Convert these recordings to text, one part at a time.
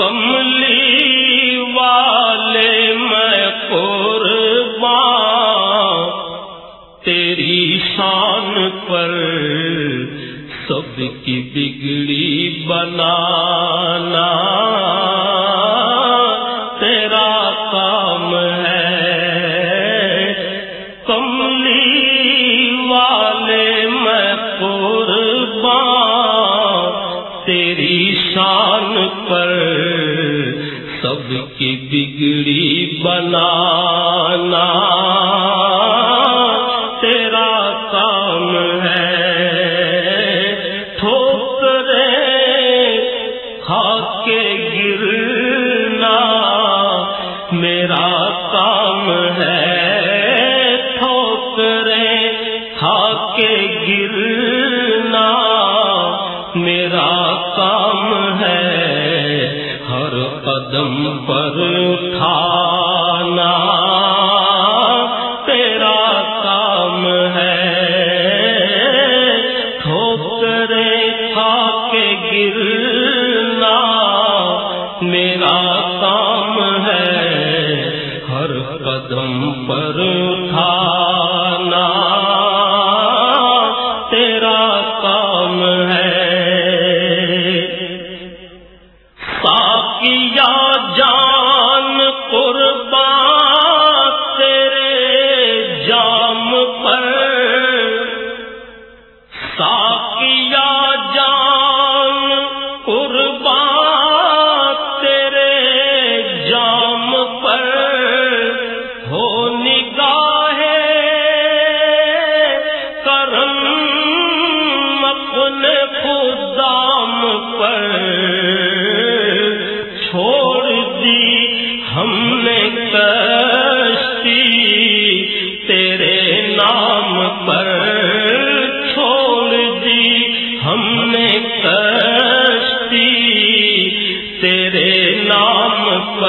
کملی والے میں قربان، تیری شان پر سب کی بگڑی بنانا، تیرا کام ہے۔ کملی والے میں قربان، تیری شان پر کی بگڑی بنانا تیرا کام ہے ٹھوکرے کھا کے گرنا میرا کام ہے قدم پر اٹھانا، تیرا کام ہے۔ ٹھوکرے کھا کے گرنا، میرا کام ہے۔ ہر قدم پر اٹھانا قربان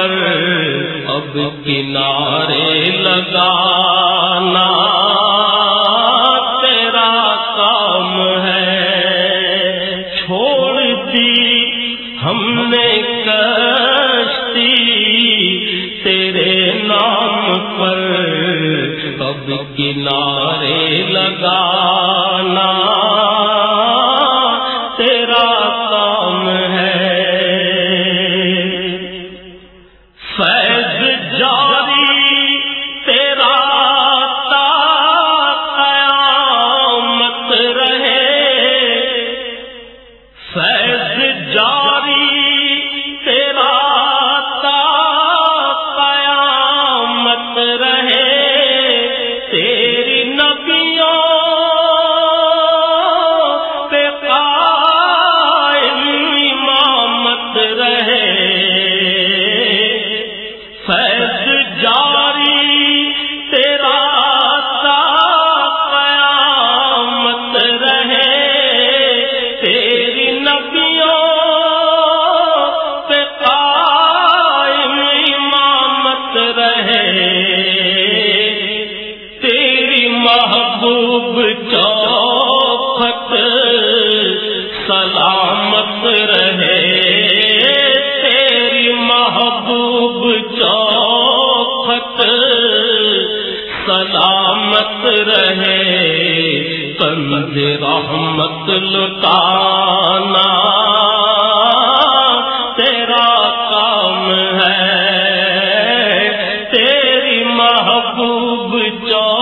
پر اب کنارے لگانا تیرا کام ہے۔ چھوڑ دی ہم نے کشتی تیرے نام پر۔ اب کنارے لگانا سلامت رہے، تیری محبوب چوکھٹ سلامت رہے، کند رحمت لٹانا تیرا کام ہے، تیری محبوب چوکھٹ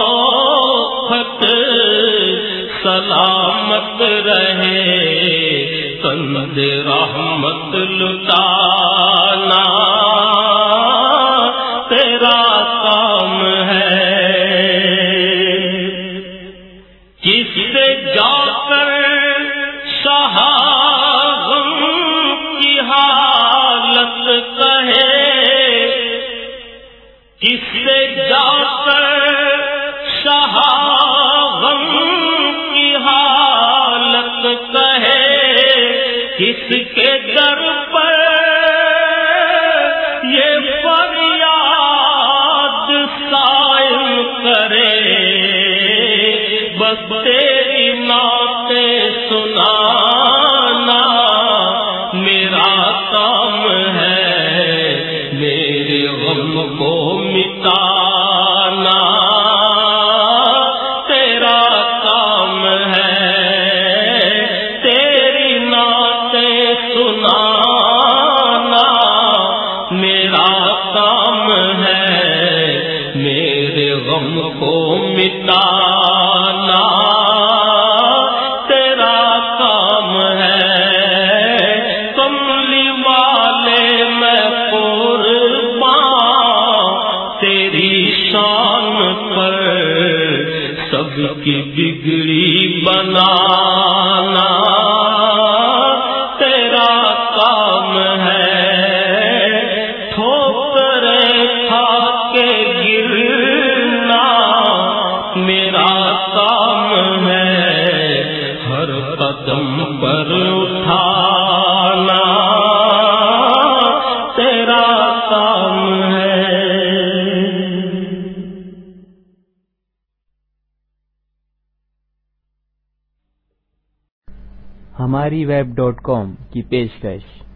سلامت رہے کند رحمت لٹانا۔ تیرا کام ہے۔ کس سے جا کر شہاغم کی حالت کہے؟ کس سے جا کر کے در پر یہ فریاد سائل کرے۔ بس تیری نعتیں سنانا میرا کام ہے، میرے غم کو مٹا کام ہے، میرے غم کو مٹانا تیرا کام ہے۔ کملی والے میں قربان، تیری شان پر سب کی بگڑی بنانا قدم پر اٹھانا تیرا کام ہے۔ ہماری ویب ڈاٹ کام کی پیشکش۔